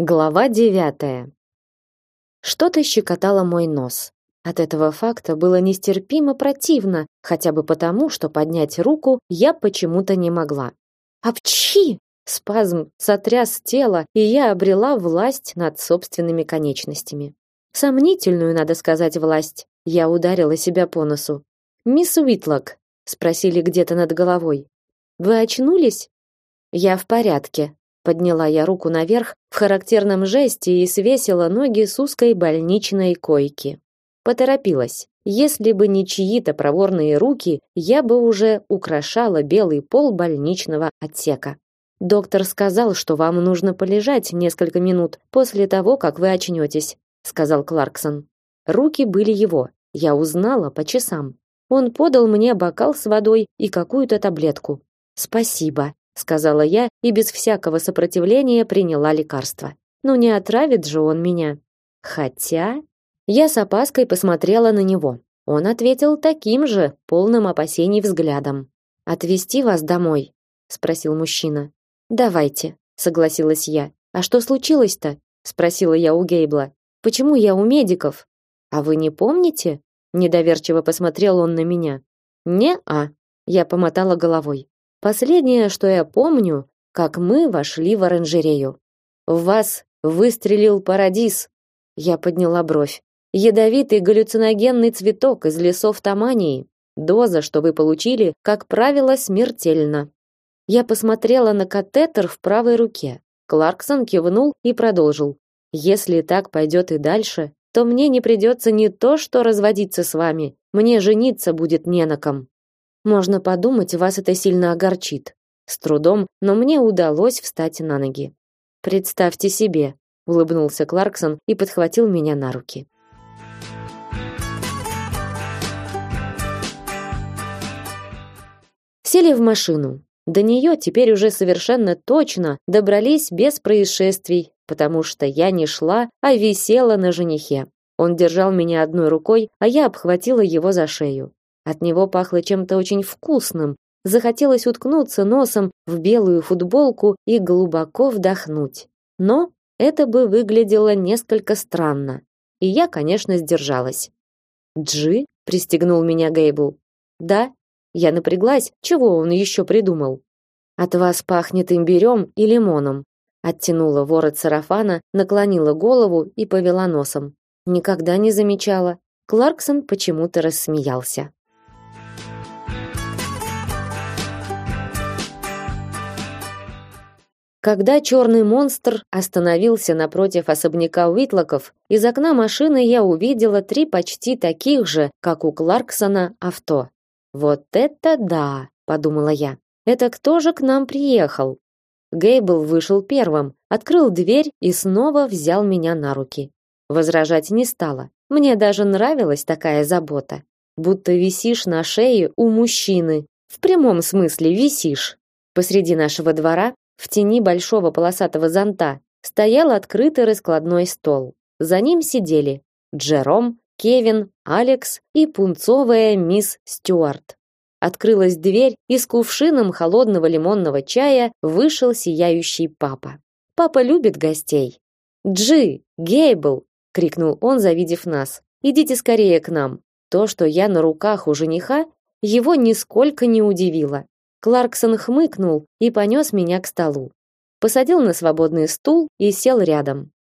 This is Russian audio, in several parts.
Глава девятая. Что-то щекотало мой нос. От этого факта было нестерпимо противно, хотя бы потому, что поднять руку я почему-то не могла. Апчхи! Спазм сотряс тело, и я обрела власть над собственными конечностями. Сомнительную, надо сказать, власть. Я ударила себя по носу. «Мисс Уитлок», — спросили где-то над головой. «Вы очнулись?» «Я в порядке», Подняла я руку наверх в характерном жесте и свесила ноги с узкой больничной койки. Поторопилась. Если бы не чьи-то проворные руки, я бы уже украшала белый пол больничного отсека. Доктор сказал, что вам нужно полежать несколько минут после того, как вы очнетесь, сказал Кларксон. Руки были его. Я узнала по часам. Он подал мне бокал с водой и какую-то таблетку. Спасибо, сказала я и без всякого сопротивления приняла лекарство. Ну не отравит же он меня. Хотя я с опаской посмотрела на него. Он ответил таким же, полным опасений взглядом. Отвезти вас домой, спросил мужчина. Давайте, согласилась я. А что случилось-то? спросила я у Гейбла. Почему я у медиков? А вы не помните? недоверчиво посмотрел он на меня. Не-а, я помотала головой. Последнее, что я помню, как мы вошли в оранжерею. В вас выстрелил парадис. Я подняла бровь. Ядовитый галлюциногенный цветок из лесов Тамании. Доза, что вы получили, как правило, смертельна. Я посмотрела на катетер в правой руке. Кларксон кивнул и продолжил. Если так пойдет и дальше, то мне не придется не то, что разводиться с вами, мне жениться будет не на ком. Можно подумать, вас это сильно огорчит. С трудом, но мне удалось встать на ноги. Представьте себе, улыбнулся Кларксон и подхватил меня на руки. Сели в машину. До нее теперь уже совершенно точно добрались без происшествий, потому что я не шла, а висела на женихе. Он держал меня одной рукой, а я обхватила его за шею. От него пахло чем-то очень вкусным. Захотелось уткнуться носом в белую футболку и глубоко вдохнуть. Но это бы выглядело несколько странно. И я, конечно, сдержалась. «Джи?» — пристегнул меня Гейбл. «Да». Я напряглась, чего он еще придумал. «От вас пахнет имбирем и лимоном». Оттянула ворот сарафана, наклонила голову и повела носом. Никогда не замечала. Кларксон почему-то рассмеялся. Когда черный монстр остановился напротив особняка Уитлоков, из окна машины я увидела три почти таких же, как у Кларксона, авто. Вот это да, подумала я. Это кто же к нам приехал? Гейбл вышел первым, открыл дверь и снова взял меня на руки. Возражать не стала. Мне даже нравилась такая забота. Будто висишь на шее у мужчины. В прямом смысле висишь. Посреди нашего двора в тени большого полосатого зонта стоял открытый раскладной стол. За ним сидели Джером, Кевин, Алекс и пунцовая мисс Стюарт. Открылась дверь, и с кувшином холодного лимонного чая вышел сияющий папа. Папа любит гостей. "Джи, Гейбл!" крикнул он, завидев нас. "Идите скорее к нам". То, что я на руках у жениха, его нисколько не удивило. Кларксон хмыкнул и понес меня к столу. Посадил на свободный стул и сел рядом.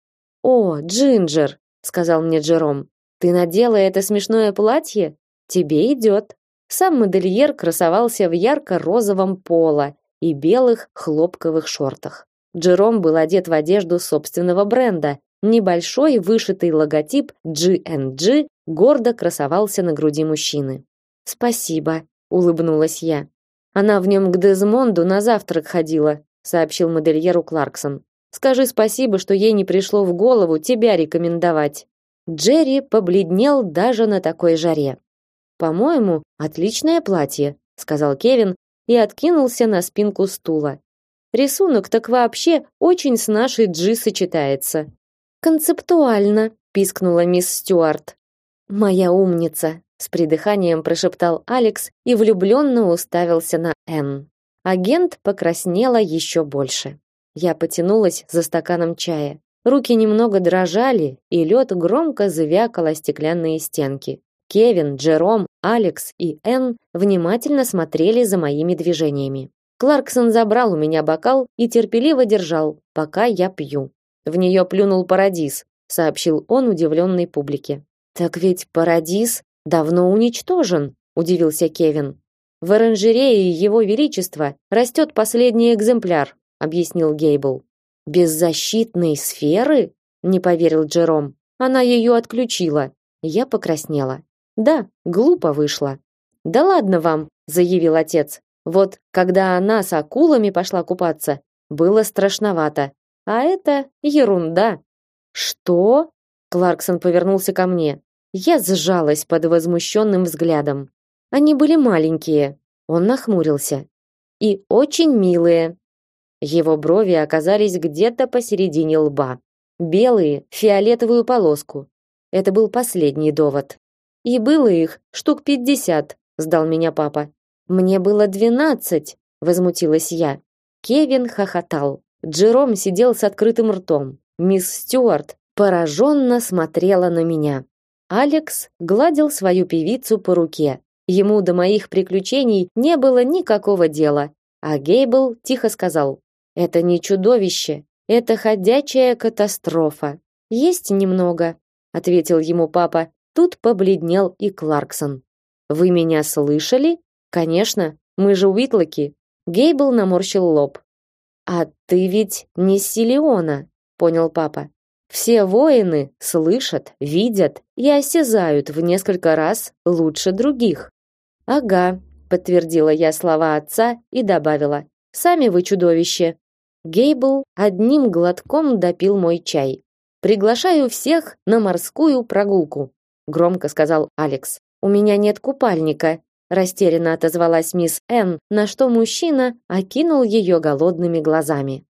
"О, Джинджер", сказал мне Джером. "Ты надела это смешное платье? Тебе идет». Сам модельер красовался в ярко-розовом поло и белых хлопковых шортах. Джером был одет в одежду собственного бренда. Небольшой вышитый логотип G&G гордо красовался на груди мужчины. "Спасибо", улыбнулась я. Она в нем к Дезмонду на завтрак ходила, сообщил модельеру Кларксон. Скажи спасибо, что ей не пришло в голову тебя рекомендовать. Джерри побледнел даже на такой жаре. По-моему, отличное платье, сказал Кевин и откинулся на спинку стула. Рисунок так вообще очень с нашей Джи сочетается. Концептуально, пискнула мисс Стюарт. Моя умница, с придыханием прошептал Алекс и влюбленно уставился на Н. Агент покраснела еще больше. Я потянулась за стаканом чая. Руки немного дрожали, и лед громко звякал о стеклянные стенки. Кевин, Джером, Алекс и Энн внимательно смотрели за моими движениями. Кларксон забрал у меня бокал и терпеливо держал, пока я пью. В нее плюнул Парадис, сообщил он удивленной публике. Так ведь Парадис давно уничтожен, удивился Кевин. В оранжерее его величества растет последний экземпляр, объяснил Гейбл. Беззащитной сферы? не поверил Джером. Она ее отключила. Я покраснела. Да, глупо вышло. Да ладно вам, заявил отец. Вот когда она с акулами пошла купаться, было страшновато. А это ерунда. Что? Кларксон повернулся ко мне. Я сжалась под возмущенным взглядом. Они были маленькие. Он нахмурился. И очень милые. Его брови оказались где-то посередине лба. Белые, фиолетовую полоску. Это был последний довод. И было их штук пятьдесят, сдал меня папа. Мне было двенадцать, возмутилась я. Кевин хохотал. Джером сидел с открытым ртом. Мисс Стюарт пораженно смотрела на меня. Алекс гладил свою певицу по руке. Ему до моих приключений не было никакого дела. А Гейбл тихо сказал: "Это не чудовище, это ходячая катастрофа. Есть немного", ответил ему папа. Тут побледнел и Кларксон. "Вы меня слышали?" Конечно, мы же Уитлоки. Гейбл наморщил лоб. А ты ведь не Силиона, понял папа. Все воины слышат, видят и осязают в несколько раз лучше других. Ага, подтвердила я слова отца и добавила: Сами вы чудовище. Гейбл одним глотком допил мой чай. Приглашаю всех на морскую прогулку, громко сказал Алекс. У меня нет купальника, растерянно отозвалась мисс Н, на что мужчина окинул ее голодными глазами.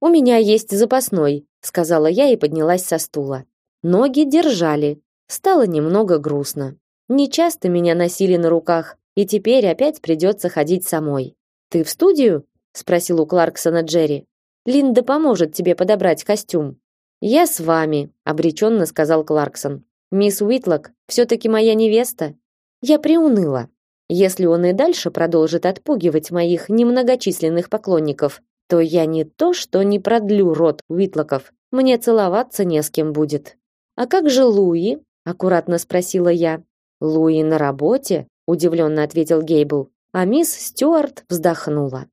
У меня есть запасной, сказала я и поднялась со стула. Ноги держали. Стало немного грустно. Не часто меня носили на руках, и теперь опять придется ходить самой. Ты в студию? спросил у Кларксона Джерри. Линда поможет тебе подобрать костюм. Я с вами, обреченно сказал Кларксон. Мисс Уитлок все таки моя невеста. Я приуныла. Если он и дальше продолжит отпугивать моих немногочисленных поклонников, то я не то, что не продлю род Уитлоков, мне целоваться не с кем будет. А как же Луи? аккуратно спросила я. Луи на работе? удивленно ответил Гейбл, а мисс Стюарт вздохнула.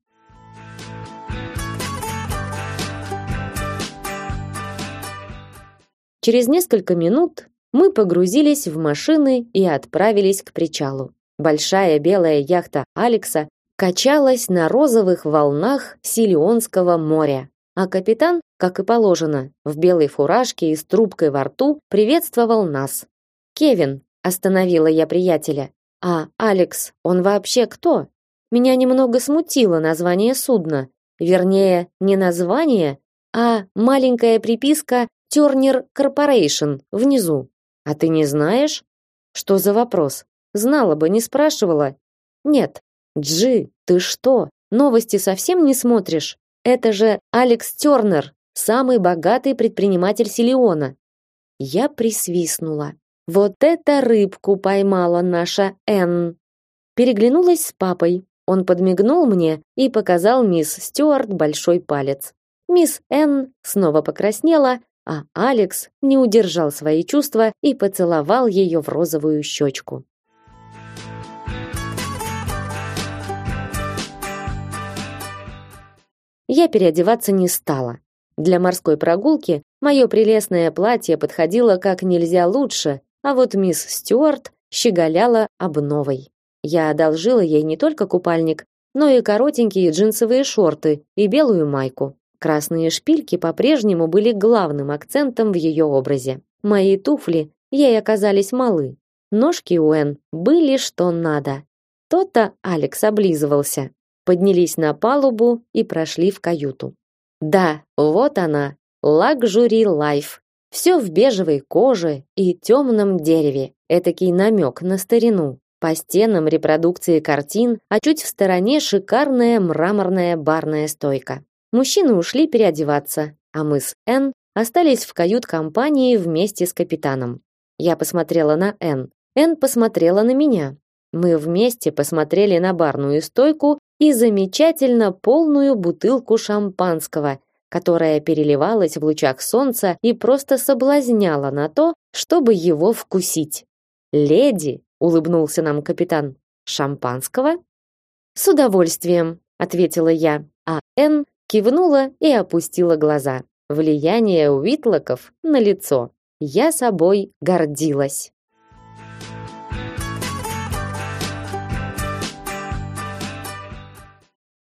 Через несколько минут мы погрузились в машины и отправились к причалу. Большая белая яхта Алекса качалась на розовых волнах Силионского моря, а капитан, как и положено, в белой фуражке и с трубкой во рту приветствовал нас. «Кевин», — остановила я приятеля, — «а Алекс, он вообще кто?» Меня немного смутило название судна, вернее, не название, а маленькая приписка Turner Corporation внизу. А ты не знаешь? Что за вопрос? Знала бы, не спрашивала. Нет. Джи, ты что? Новости совсем не смотришь? Это же Алекс Тернер, самый богатый предприниматель Силиона. Я присвистнула. Вот это рыбку поймала наша Энн. Переглянулась с папой. Он подмигнул мне и показал мисс Стюарт большой палец. Мисс Энн снова покраснела, а Алекс не удержал свои чувства и поцеловал ее в розовую щечку. Я переодеваться не стала. Для морской прогулки мое прелестное платье подходило как нельзя лучше, а вот мисс Стюарт щеголяла обновой. Я одолжила ей не только купальник, но и коротенькие джинсовые шорты и белую майку. Красные шпильки по-прежнему были главным акцентом в ее образе. Мои туфли ей оказались малы. Ножки у Энн были что надо. То-то Алекс облизывался поднялись на палубу и прошли в каюту. Да, вот она, лакжури лайф. Все в бежевой коже и темном дереве. Этакий намек на старину. По стенам репродукции картин, а чуть в стороне шикарная мраморная барная стойка. Мужчины ушли переодеваться, а мы с Н остались в кают-компании вместе с капитаном. Я посмотрела на Н. Н посмотрела на меня. Мы вместе посмотрели на барную стойку и замечательно полную бутылку шампанского, которая переливалась в лучах солнца и просто соблазняла на то, чтобы его вкусить. "Леди", улыбнулся нам капитан. "Шампанского?" "С удовольствием", ответила я, а Н кивнула и опустила глаза. Влияние Уитлоков на лицо. Я собой гордилась.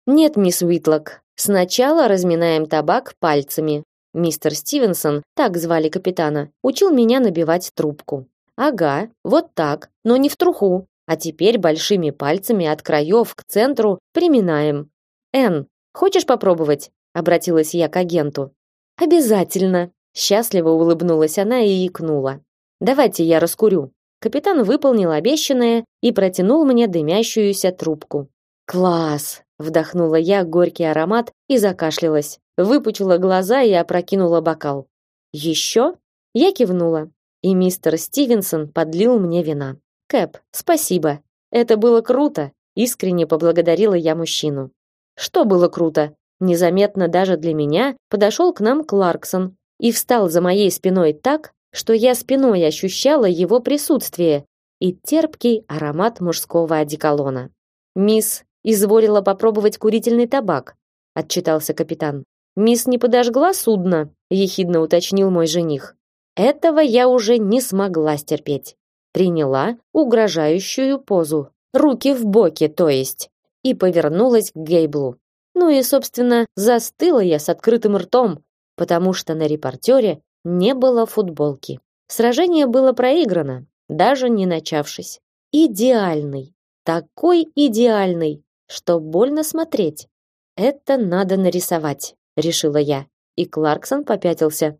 Нет, мисс Уитлок. Сначала разминаем табак пальцами. Мистер Стивенсон, так звали капитана, учил меня набивать трубку. Ага, вот так, но не в труху. А теперь большими пальцами от краев к центру приминаем. Н, хочешь попробовать? обратилась я к агенту. Обязательно, счастливо улыбнулась она и икнула. Давайте я раскурю. Капитан выполнил обещанное и протянул мне дымящуюся трубку. Класс, вдохнула я горький аромат и закашлялась. Выпучила глаза и опрокинула бокал. Еще? Я кивнула, и мистер Стивенсон подлил мне вина. Кэп, спасибо. Это было круто, искренне поблагодарила я мужчину. Что было круто? Незаметно даже для меня подошел к нам Кларксон и встал за моей спиной так, что я спиной ощущала его присутствие и терпкий аромат мужского одеколона. Мисс изволила попробовать курительный табак, отчитался капитан. Мисс не подожгла судно, ехидно уточнил мой жених. Этого я уже не смогла стерпеть. Приняла угрожающую позу, руки в боки, то есть, и повернулась к Гейблу. Ну и, собственно, застыла я с открытым ртом, потому что на репортере не было футболки. Сражение было проиграно, даже не начавшись. Идеальный, такой идеальный, что больно смотреть. Это надо нарисовать, решила я. И Кларксон попятился.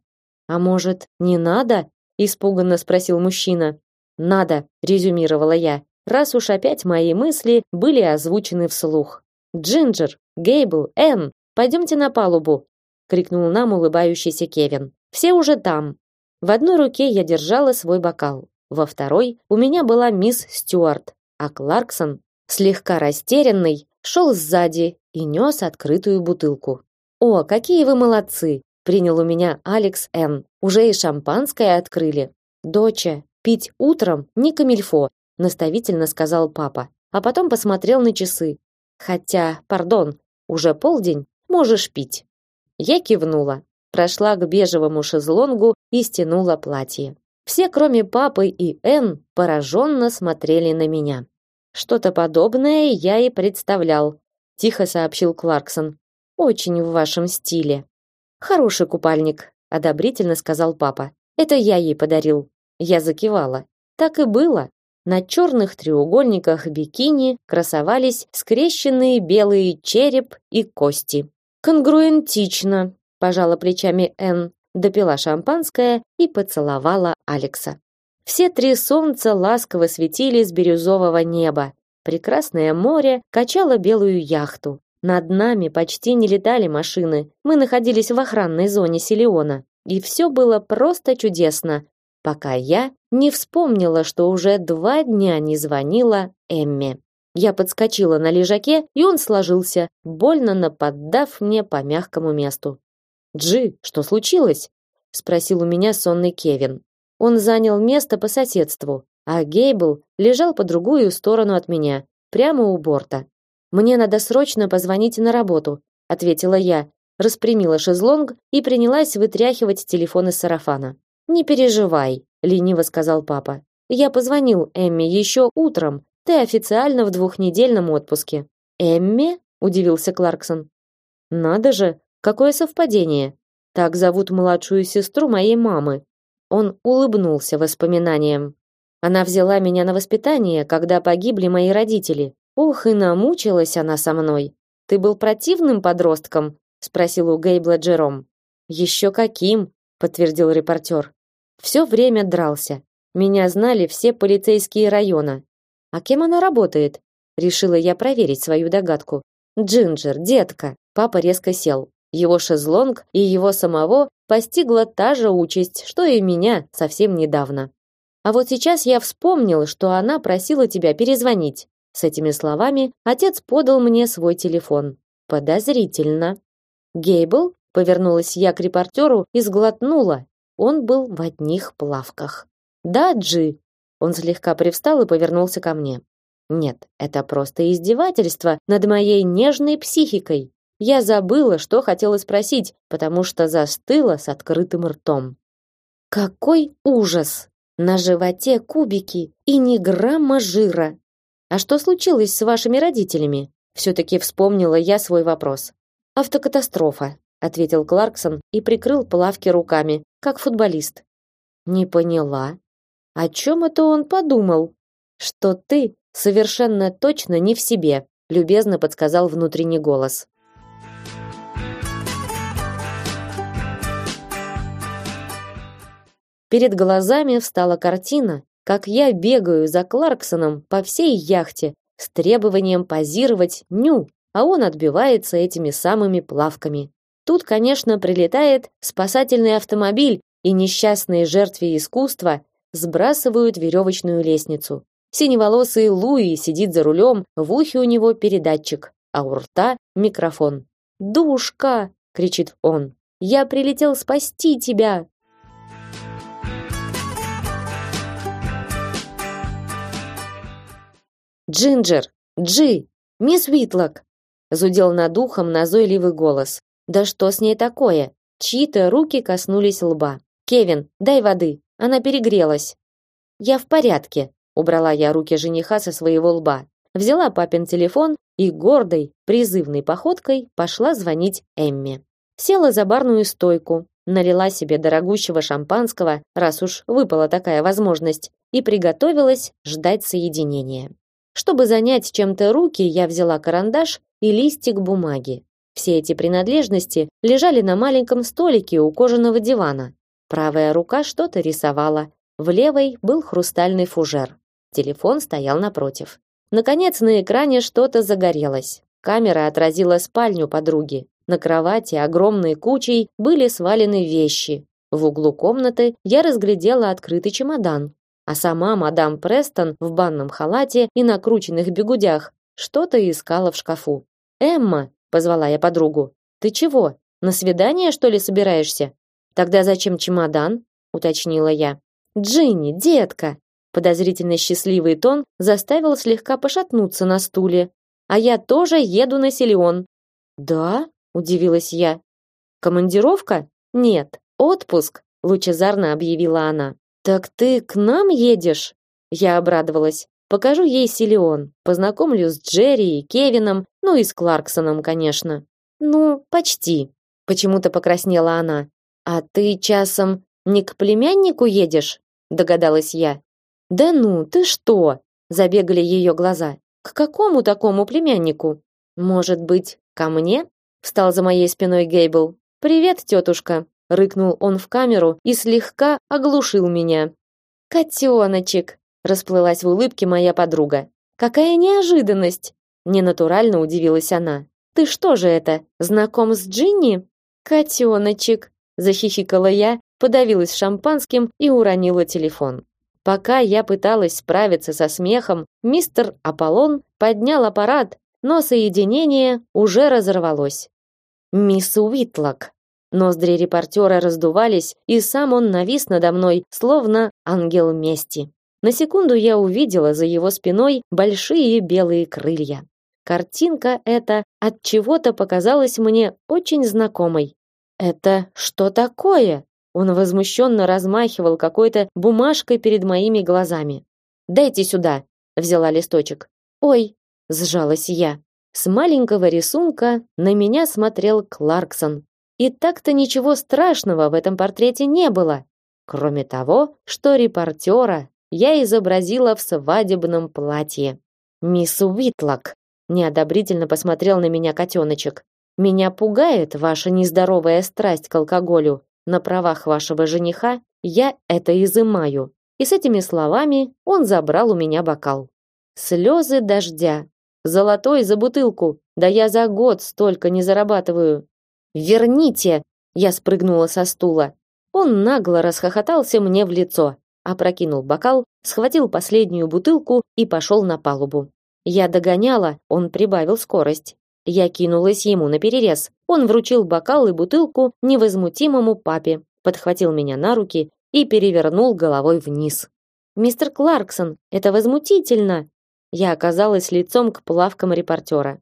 А может, не надо? испуганно спросил мужчина. Надо, резюмировала я. Раз уж опять мои мысли были озвучены вслух. Джинджер, Гейбл, Энн, пойдемте на палубу, крикнул нам улыбающийся Кевин. Все уже там. В одной руке я держала свой бокал, во второй у меня была мисс Стюарт, а Кларксон, слегка растерянный, шел сзади и нес открытую бутылку. О, какие вы молодцы, принял у меня Алекс Н. Уже и шампанское открыли. Доча, пить утром не камильфо, наставительно сказал папа, а потом посмотрел на часы. Хотя, пардон, уже полдень, можешь пить. Я кивнула, прошла к бежевому шезлонгу и стянула платье. Все, кроме папы и Н, пораженно смотрели на меня. Что-то подобное я и представлял, тихо сообщил Кларксон. Очень в вашем стиле. Хороший купальник, одобрительно сказал папа. Это я ей подарил. Я закивала. Так и было. На черных треугольниках бикини красовались скрещенные белые череп и кости. Конгруентично, пожала плечами Н, допила шампанское и поцеловала Алекса. Все три солнца ласково светили с бирюзового неба. Прекрасное море качало белую яхту. Над нами почти не летали машины. Мы находились в охранной зоне Силиона, и все было просто чудесно, пока я не вспомнила, что уже два дня не звонила Эмме. Я подскочила на лежаке, и он сложился, больно наподдав мне по мягкому месту. «Джи, что случилось?» — спросил у меня сонный Кевин. Он занял место по соседству, а Гейбл лежал по другую сторону от меня, прямо у борта. «Мне надо срочно позвонить на работу», — ответила я, распрямила шезлонг и принялась вытряхивать телефон из сарафана. Не переживай, лениво сказал папа. Я позвонил Эмми еще утром. Ты официально в двухнедельном отпуске. Эмми? удивился Кларксон. Надо же, какое совпадение. Так зовут младшую сестру моей мамы. Он улыбнулся воспоминаниям. Она взяла меня на воспитание, когда погибли мои родители. Ох, и намучилась она со мной. Ты был противным подростком, спросил у Гейбла Джером. Еще каким, подтвердил репортер. Все время дрался. Меня знали все полицейские района. А кем она работает? Решила я проверить свою догадку. Джинджер, детка. Папа резко сел. Его шезлонг и его самого постигла та же участь, что и меня совсем недавно. А вот сейчас я вспомнил, что она просила тебя перезвонить. С этими словами отец подал мне свой телефон. Подозрительно. Гейбл повернулась я к репортеру и сглотнула. Он был в одних плавках. Да, Джи. Он слегка привстал и повернулся ко мне. Нет, это просто издевательство над моей нежной психикой. Я забыла, что хотела спросить, потому что застыла с открытым ртом. Какой ужас! На животе кубики и ни грамма жира. А что случилось с вашими родителями? Все-таки вспомнила я свой вопрос. Автокатастрофа, ответил Кларксон и прикрыл плавки руками, как футболист. Не поняла. О чем это он подумал? Что ты совершенно точно не в себе, любезно подсказал внутренний голос. Перед глазами встала картина, как я бегаю за Кларксоном по всей яхте с требованием позировать ню, а он отбивается этими самыми плавками. Тут, конечно, прилетает спасательный автомобиль, и несчастные жертвы искусства сбрасывают веревочную лестницу. Синеволосый Луи сидит за рулем, в ухе у него передатчик, а у рта микрофон. «Душка!» — кричит он. «Я прилетел спасти тебя!» Джинджер, Джи, мисс Витлок, зудел над ухом назойливый голос. Да что с ней такое? Чьи-то руки коснулись лба. Кевин, дай воды. Она перегрелась. Я в порядке, убрала я руки жениха со своего лба. Взяла папин телефон и гордой, призывной походкой пошла звонить Эмме. Села за барную стойку, налила себе дорогущего шампанского, раз уж выпала такая возможность, и приготовилась ждать соединения. Чтобы занять чем-то руки, я взяла карандаш и листик бумаги. Все эти принадлежности лежали на маленьком столике у кожаного дивана. Правая рука что-то рисовала, в левой был хрустальный фужер. Телефон стоял напротив. Наконец на экране что-то загорелось. Камера отразила спальню подруги. На кровати огромной кучей были свалены вещи. В углу комнаты я разглядела открытый чемодан а сама мадам Престон в банном халате и накрученных бегудях что-то искала в шкафу. «Эмма», — позвала я подругу, — «ты чего, на свидание, что ли, собираешься?» «Тогда зачем чемодан?» — уточнила я. «Джинни, детка!» Подозрительно счастливый тон заставил слегка пошатнуться на стуле. «А я тоже еду на Селион». «Да?» — удивилась я. «Командировка?» «Нет, отпуск», — лучезарно объявила она. Так ты к нам едешь? Я обрадовалась. Покажу ей Силион, познакомлю с Джерри и Кевином, ну и с Кларксоном, конечно. Ну, почти. Почему-то покраснела она. А ты часом не к племяннику едешь? Догадалась я. Да ну, ты что? Забегали ее глаза. К какому такому племяннику? Может быть, ко мне? Встал за моей спиной Гейбл. Привет, тетушка рыкнул он в камеру и слегка оглушил меня. Котеночек, расплылась в улыбке моя подруга. Какая неожиданность! Ненатурально удивилась она. Ты что же это, знаком с Джинни? Котеночек, захихикала я, подавилась шампанским и уронила телефон. Пока я пыталась справиться со смехом, мистер Аполлон поднял аппарат, но соединение уже разорвалось. Мисс Уитлок, Ноздри репортера раздувались, и сам он навис надо мной, словно ангел мести. На секунду я увидела за его спиной большие белые крылья. Картинка эта от чего-то показалась мне очень знакомой. Это что такое? Он возмущенно размахивал какой-то бумажкой перед моими глазами. Дайте сюда, взяла листочек. Ой, сжалась я. С маленького рисунка на меня смотрел Кларксон, и так-то ничего страшного в этом портрете не было, кроме того, что репортера я изобразила в свадебном платье. Мисс Уитлок неодобрительно посмотрел на меня котеночек. Меня пугает ваша нездоровая страсть к алкоголю. На правах вашего жениха я это изымаю. И с этими словами он забрал у меня бокал. Слезы дождя. Золотой за бутылку. Да я за год столько не зарабатываю. Верните!» Я спрыгнула со стула. Он нагло расхохотался мне в лицо, опрокинул бокал, схватил последнюю бутылку и пошел на палубу. Я догоняла, он прибавил скорость. Я кинулась ему на перерез. Он вручил бокал и бутылку невозмутимому папе, подхватил меня на руки и перевернул головой вниз. Мистер Кларксон, это возмутительно. Я оказалась лицом к плавкам репортера.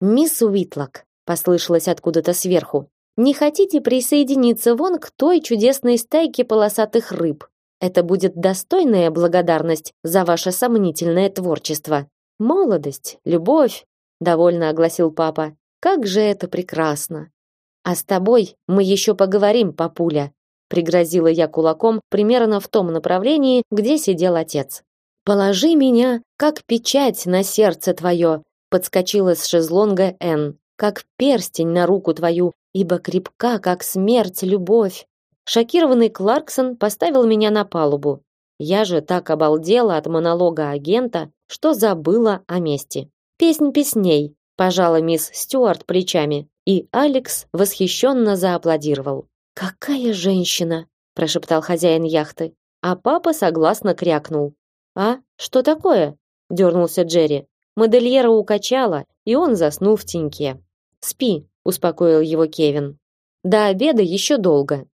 Мисс Уитлок, послышалось откуда-то сверху. Не хотите присоединиться вон к той чудесной стайке полосатых рыб? Это будет достойная благодарность за ваше сомнительное творчество. Молодость, любовь, довольно огласил папа. Как же это прекрасно. А с тобой мы еще поговорим, папуля, пригрозила я кулаком примерно в том направлении, где сидел отец. Положи меня, как печать на сердце твое, подскочила с шезлонга Н, как перстень на руку твою, ибо крепка, как смерть, любовь. Шокированный Кларксон поставил меня на палубу. Я же так обалдела от монолога агента, что забыла о месте. Песнь песней, пожала мисс Стюарт плечами, и Алекс восхищенно зааплодировал. Какая женщина, прошептал хозяин яхты, а папа согласно крякнул. А что такое? дернулся Джерри. Модельера укачала, и он заснул в теньке. Спи, успокоил его Кевин. До обеда еще долго.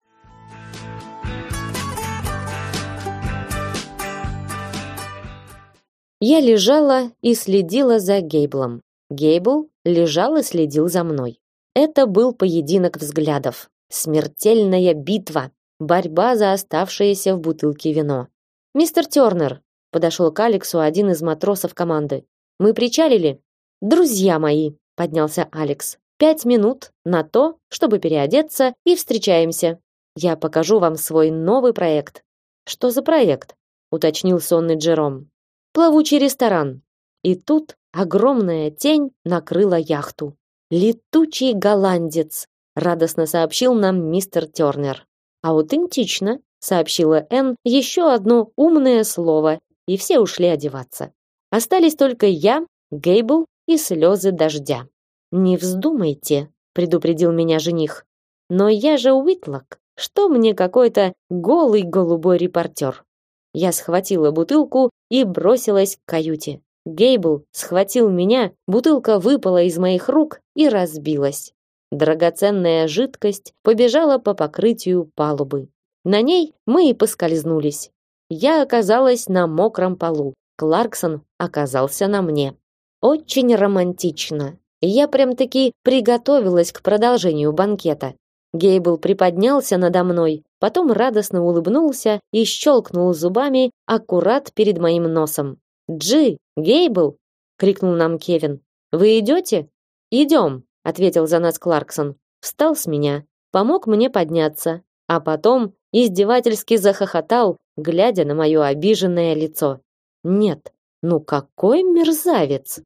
Я лежала и следила за Гейблом. Гейбл лежал и следил за мной. Это был поединок взглядов. Смертельная битва, борьба за оставшееся в бутылке вино. Мистер Тёрнер подошел к Алексу один из матросов команды. Мы причалили. Друзья мои, поднялся Алекс. Пять минут на то, чтобы переодеться и встречаемся. Я покажу вам свой новый проект. Что за проект? уточнил сонный Джером. Плавучий ресторан. И тут огромная тень накрыла яхту. Летучий голландец, радостно сообщил нам мистер Тёрнер. Аутентично, сообщила Н еще одно умное слово, и все ушли одеваться. Остались только я, Гейбл и слезы дождя. Не вздумайте, предупредил меня жених. Но я же Уитлок. Что мне какой-то голый голубой репортер? Я схватила бутылку и бросилась к каюте. Гейбл схватил меня, бутылка выпала из моих рук и разбилась. Драгоценная жидкость побежала по покрытию палубы. На ней мы и поскользнулись. Я оказалась на мокром полу. Кларксон оказался на мне. Очень романтично. Я прям-таки приготовилась к продолжению банкета. Гейбл приподнялся надо мной, потом радостно улыбнулся и щелкнул зубами аккурат перед моим носом. "Джи, Гейбл!" крикнул нам Кевин. "Вы идете?» «Идем!» ответил за нас Кларксон. Встал с меня, помог мне подняться, а потом издевательски захохотал, глядя на мое обиженное лицо. Нет, ну какой мерзавец!